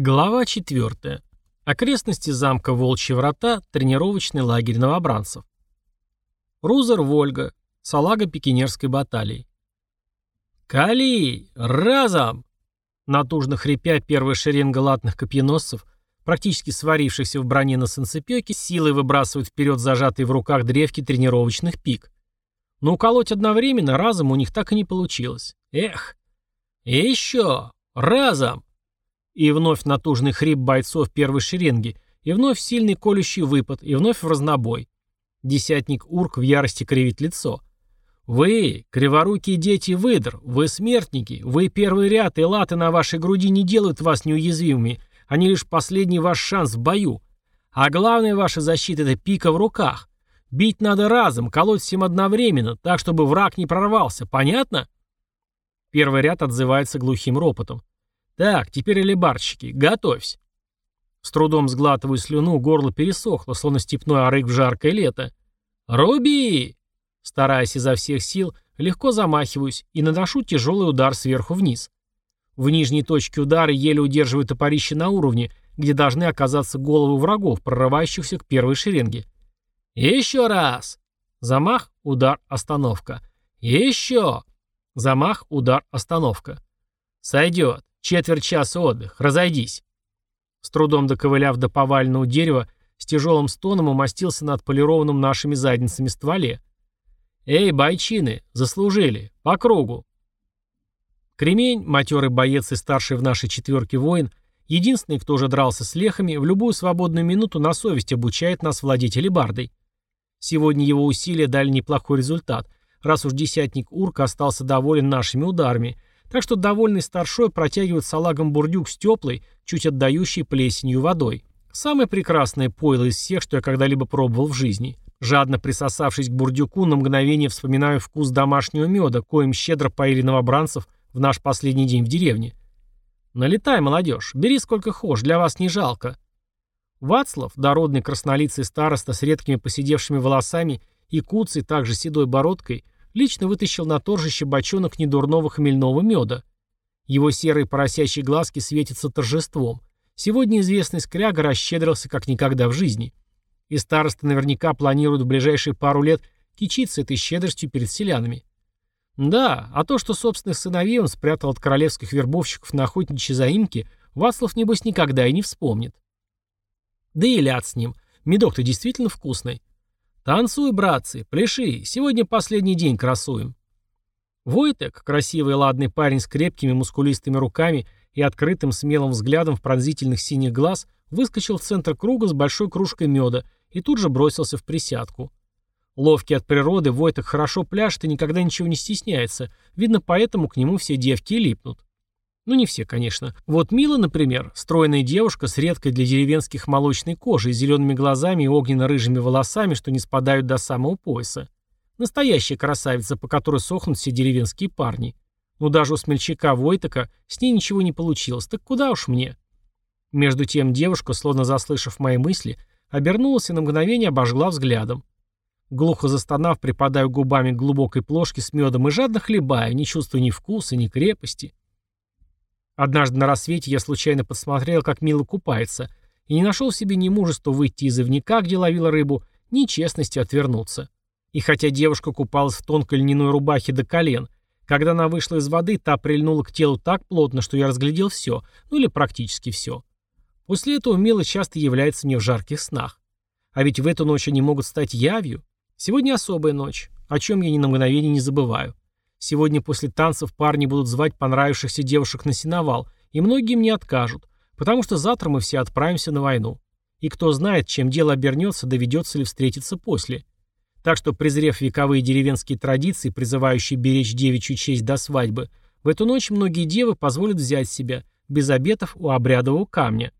Глава 4. Окрестности замка Волчьи врата, тренировочный лагерь новобранцев. Рузер Вольга, салага пекинерской баталии. «Кали! Разом!» Натужно хрипя, первая шеренга латных копьеносцев, практически сварившихся в броне на санцепёке, силой выбрасывают вперед зажатые в руках древки тренировочных пик. Но уколоть одновременно разом у них так и не получилось. Эх! Еще! Разом! И вновь натужный хрип бойцов первой шеренги, и вновь сильный колющий выпад, и вновь в разнобой. Десятник Урк в ярости кривит лицо. «Вы, криворукие дети выдр, вы смертники, вы первый ряд, и латы на вашей груди не делают вас неуязвимыми, они лишь последний ваш шанс в бою. А главная ваша защита — это пика в руках. Бить надо разом, колоть всем одновременно, так, чтобы враг не прорвался, понятно?» Первый ряд отзывается глухим ропотом. «Так, теперь алибарщики, готовься». С трудом сглатываю слюну, горло пересохло, словно степной арык в жаркое лето. «Руби!» Стараясь изо всех сил, легко замахиваюсь и наношу тяжелый удар сверху вниз. В нижней точке удара еле удерживаю топорище на уровне, где должны оказаться головы врагов, прорывающихся к первой шеренге. «Еще раз!» Замах, удар, остановка. «Еще!» Замах, удар, остановка. «Сойдет. Четверть часа отдых. Разойдись. С трудом доковыляв до поваленного дерева, с тяжелым стоном умостился над полированным нашими задницами стволе. «Эй, бойчины, заслужили! По кругу!» Кремень, матерый боец и старший в нашей четверке воин, единственный, кто уже дрался с лехами, в любую свободную минуту на совесть обучает нас владеть алебардой. Сегодня его усилия дали неплохой результат, раз уж десятник Урка остался доволен нашими ударами, так что довольный старшой протягивает салагом бурдюк с теплой, чуть отдающей плесенью водой. Самое прекрасное пойло из всех, что я когда-либо пробовал в жизни. Жадно присосавшись к бурдюку, на мгновение вспоминаю вкус домашнего меда, коим щедро поили новобранцев в наш последний день в деревне. Налетай, молодежь, бери сколько хочешь, для вас не жалко. Вацлав, дородный краснолицый староста с редкими поседевшими волосами и куцей, также седой бородкой – лично вытащил на торжище бочонок недурного хмельного меда. Его серые поросячьи глазки светятся торжеством. Сегодня известный скряга расщедрился как никогда в жизни. И староста наверняка планирует в ближайшие пару лет кичиться этой щедростью перед селянами. Да, а то, что собственных сыновей он спрятал от королевских вербовщиков на охотничьи заимки, Вацлав, небось, никогда и не вспомнит. Да и ляд с ним. Медок-то действительно вкусный. «Танцуй, братцы, пляши, сегодня последний день красуем». Войтек, красивый ладный парень с крепкими мускулистыми руками и открытым смелым взглядом в пронзительных синих глаз, выскочил в центр круга с большой кружкой меда и тут же бросился в присядку. Ловкий от природы, Войтек хорошо пляшет и никогда ничего не стесняется, видно, поэтому к нему все девки липнут. Ну, не все, конечно. Вот Мила, например, стройная девушка с редкой для деревенских молочной кожей, зелеными глазами и огненно-рыжими волосами, что не спадают до самого пояса. Настоящая красавица, по которой сохнут все деревенские парни. Но даже у смельчака Войтака с ней ничего не получилось, так куда уж мне. Между тем девушка, словно заслышав мои мысли, обернулась и на мгновение обожгла взглядом. Глухо застонав, припадаю губами к глубокой плошке с медом и жадно хлебаю, не чувствуя ни вкуса, ни крепости. Однажды на рассвете я случайно подсмотрел, как Мила купается, и не нашел в себе ни мужества выйти из ивника, где ловила рыбу, ни честности отвернуться. И хотя девушка купалась в тонкой льняной рубахе до колен, когда она вышла из воды, та прильнула к телу так плотно, что я разглядел все, ну или практически все. После этого Мила часто является мне в жарких снах. А ведь в эту ночь они могут стать явью. Сегодня особая ночь, о чем я ни на мгновение не забываю. Сегодня после танцев парни будут звать понравившихся девушек на сеновал, и многие им не откажут, потому что завтра мы все отправимся на войну. И кто знает, чем дело обернется, доведется ли встретиться после. Так что, презрев вековые деревенские традиции, призывающие беречь девичью честь до свадьбы, в эту ночь многие девы позволят взять себя, без обетов у обрядового камня.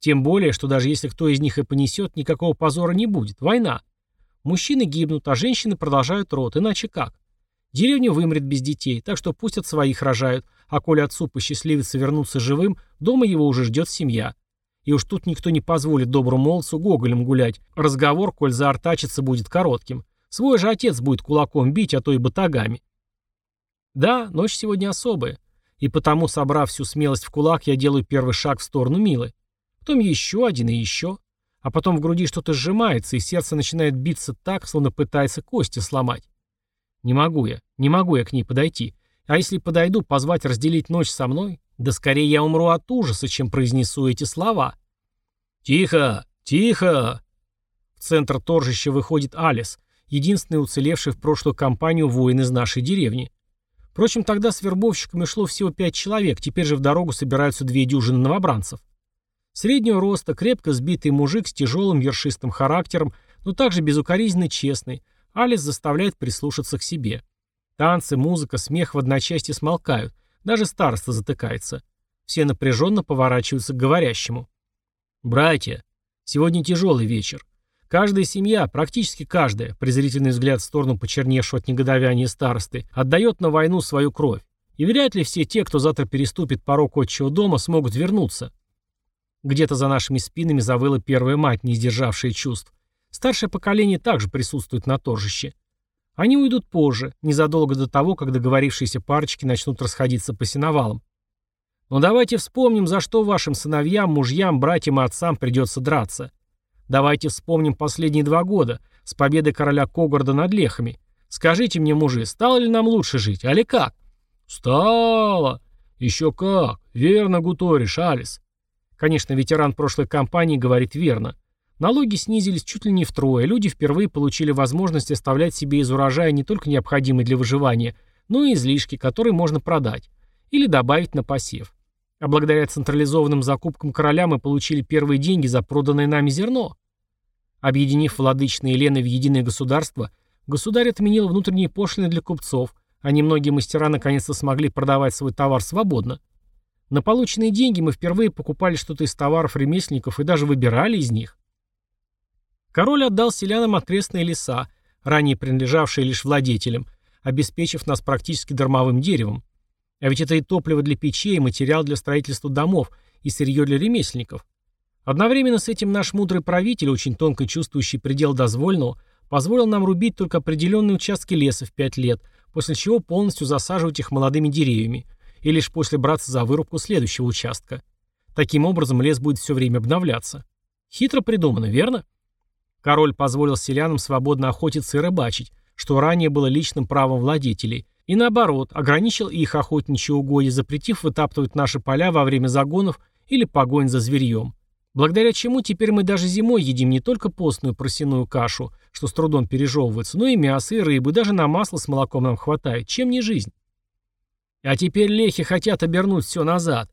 Тем более, что даже если кто из них и понесет, никакого позора не будет. Война. Мужчины гибнут, а женщины продолжают род, иначе как? Деревня вымрет без детей, так что пусть от своих рожают, а коли отцу посчастливится вернуться живым, дома его уже ждет семья. И уж тут никто не позволит доброму молодцу гоголем гулять. Разговор, коль заортачится, будет коротким. Свой же отец будет кулаком бить, а то и батагами. Да, ночь сегодня особая. И потому, собрав всю смелость в кулак, я делаю первый шаг в сторону Милы. Потом еще один и еще. А потом в груди что-то сжимается, и сердце начинает биться так, словно пытается кости сломать. Не могу я, не могу я к ней подойти. А если подойду, позвать разделить ночь со мной? Да скорее я умру от ужаса, чем произнесу эти слова. «Тихо! Тихо!» В центр торжища выходит Алис, единственный уцелевший в прошлую кампанию воин из нашей деревни. Впрочем, тогда с вербовщиками шло всего пять человек, теперь же в дорогу собираются две дюжины новобранцев. Среднего роста, крепко сбитый мужик с тяжелым ершистым характером, но также безукоризненно честный, Алис заставляет прислушаться к себе. Танцы, музыка, смех в одночасье смолкают, даже староста затыкается. Все напряженно поворачиваются к говорящему. «Братья, сегодня тяжелый вечер. Каждая семья, практически каждая, презрительный взгляд в сторону почерневшего от негодования старосты, отдает на войну свою кровь. И вряд ли все те, кто завтра переступит порог отчего дома, смогут вернуться. Где-то за нашими спинами завыла первая мать, не сдержавшая чувств. Старшее поколение также присутствует на торжище. Они уйдут позже, незадолго до того, как договорившиеся парочки начнут расходиться по сеновалам. Но давайте вспомним, за что вашим сыновьям, мужьям, братьям и отцам придется драться. Давайте вспомним последние два года, с победой короля Когорда над лехами. Скажите мне, мужи, стало ли нам лучше жить, али как? Стало. Еще как. Верно, Гуториш, Алис. Конечно, ветеран прошлой кампании говорит верно. Налоги снизились чуть ли не втрое, люди впервые получили возможность оставлять себе из урожая не только необходимый для выживания, но и излишки, которые можно продать или добавить на посев. А благодаря централизованным закупкам короля мы получили первые деньги за проданное нами зерно. Объединив владычные Лены в единое государство, государь отменил внутренние пошлины для купцов, а немногие мастера наконец-то смогли продавать свой товар свободно. На полученные деньги мы впервые покупали что-то из товаров ремесленников и даже выбирали из них. Король отдал селянам окрестные леса, ранее принадлежавшие лишь владетелям, обеспечив нас практически дармовым деревом. А ведь это и топливо для печей, и материал для строительства домов, и сырье для ремесленников. Одновременно с этим наш мудрый правитель, очень тонко чувствующий предел дозвольного, позволил нам рубить только определенные участки леса в 5 лет, после чего полностью засаживать их молодыми деревьями, и лишь после браться за вырубку следующего участка. Таким образом лес будет все время обновляться. Хитро придумано, верно? Король позволил селянам свободно охотиться и рыбачить, что ранее было личным правом владетелей, и наоборот, ограничил их охотничьи угодья, запретив вытаптывать наши поля во время загонов или погонь за зверьем. Благодаря чему теперь мы даже зимой едим не только постную просяную кашу, что с трудом пережевывается, но и мясо, и рыбу, даже на масло с молоком нам хватает, чем не жизнь. А теперь лехи хотят обернуть все назад.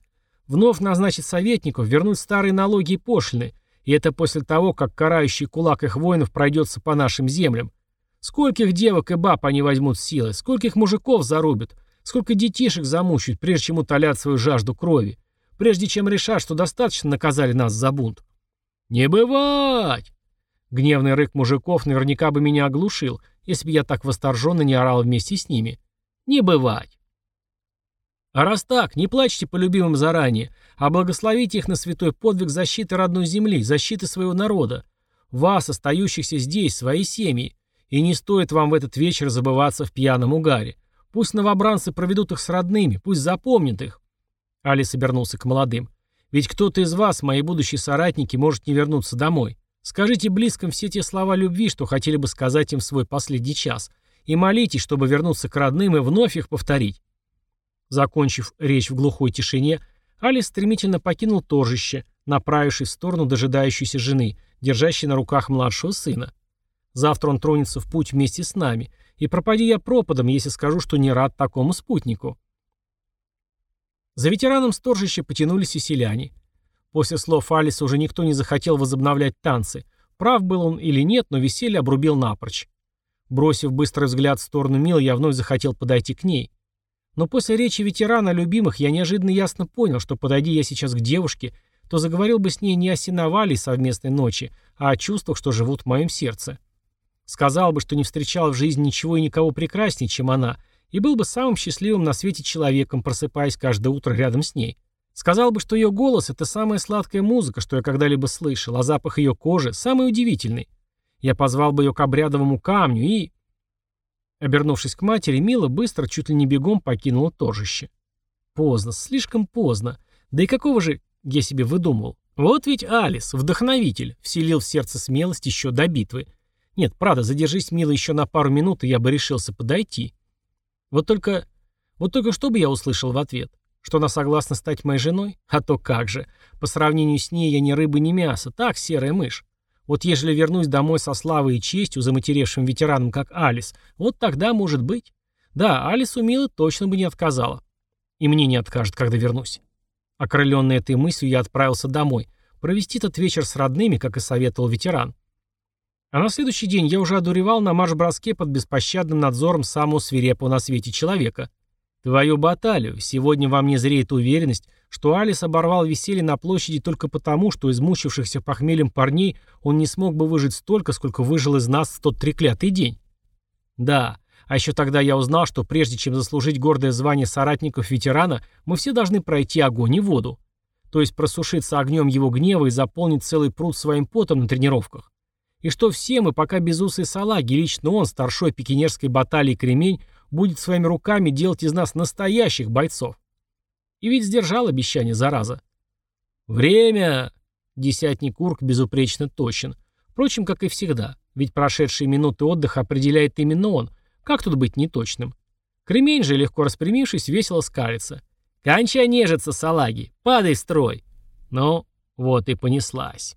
Вновь назначить советников, вернуть старые налоги и пошлины, и это после того, как карающий кулак их воинов пройдется по нашим землям. Скольких девок и баб они возьмут силы, скольких мужиков зарубят, сколько детишек замучают, прежде чем утолят свою жажду крови, прежде чем решат, что достаточно наказали нас за бунт. «Не бывать!» Гневный рык мужиков наверняка бы меня оглушил, если бы я так восторженно не орал вместе с ними. «Не бывать!» А раз так, не плачьте по любимым заранее, а благословите их на святой подвиг защиты родной земли, защиты своего народа. Вас, остающихся здесь, свои семьи. И не стоит вам в этот вечер забываться в пьяном угаре. Пусть новобранцы проведут их с родными, пусть запомнят их. Алис обернулся к молодым. Ведь кто-то из вас, мои будущие соратники, может не вернуться домой. Скажите близким все те слова любви, что хотели бы сказать им в свой последний час. И молитесь, чтобы вернуться к родным и вновь их повторить. Закончив речь в глухой тишине, Алис стремительно покинул торжище, направившись в сторону дожидающейся жены, держащей на руках младшего сына. Завтра он тронется в путь вместе с нами, и пропади я пропадом, если скажу, что не рад такому спутнику. За ветераном сторжища потянулись и селяне. После слов Алиса уже никто не захотел возобновлять танцы. Прав был он или нет, но веселье обрубил напрочь. Бросив быстрый взгляд в сторону Милы, я вновь захотел подойти к ней. Но после речи ветерана любимых я неожиданно ясно понял, что подойди я сейчас к девушке, то заговорил бы с ней не о сеновале совместной ночи, а о чувствах, что живут в моем сердце. Сказал бы, что не встречал в жизни ничего и никого прекраснее, чем она, и был бы самым счастливым на свете человеком, просыпаясь каждое утро рядом с ней. Сказал бы, что ее голос — это самая сладкая музыка, что я когда-либо слышал, а запах ее кожи — самый удивительный. Я позвал бы ее к обрядовому камню и... Обернувшись к матери, Мила быстро, чуть ли не бегом, покинула торжище. Поздно, слишком поздно. Да и какого же я себе выдумывал? Вот ведь Алис, вдохновитель, вселил в сердце смелость еще до битвы. Нет, правда, задержись, мило, еще на пару минут, и я бы решился подойти. Вот только... Вот только что бы я услышал в ответ? Что она согласна стать моей женой? А то как же. По сравнению с ней я ни рыба, ни мясо. Так, серая мышь. Вот ежели вернусь домой со славой и честью, заматеревшим ветераном, как Алис, вот тогда, может быть. Да, Алис у Милы точно бы не отказала. И мне не откажет, когда вернусь. Окрыленный этой мыслью, я отправился домой. Провести этот вечер с родными, как и советовал ветеран. А на следующий день я уже одуревал на марш-броске под беспощадным надзором самого свирепого на свете человека. Твою баталию. Сегодня во мне зреет уверенность, что Алис оборвал веселье на площади только потому, что измучившихся похмельем парней он не смог бы выжить столько, сколько выжил из нас в тот треклятый день. Да, а еще тогда я узнал, что прежде чем заслужить гордое звание соратников ветерана, мы все должны пройти огонь и воду. То есть просушиться огнем его гнева и заполнить целый пруд своим потом на тренировках. И что все мы, пока безусые салаги, лично он, старшой пекинерской баталии Кремень, будет своими руками делать из нас настоящих бойцов. И ведь сдержал обещание, зараза. Время! Десятник Урк безупречно точен. Впрочем, как и всегда. Ведь прошедшие минуты отдыха определяет именно он – как тут быть неточным? Кремень же, легко распрямившись, весело скалится. «Кончай нежиться, салаги! Падай в строй!» Ну, вот и понеслась.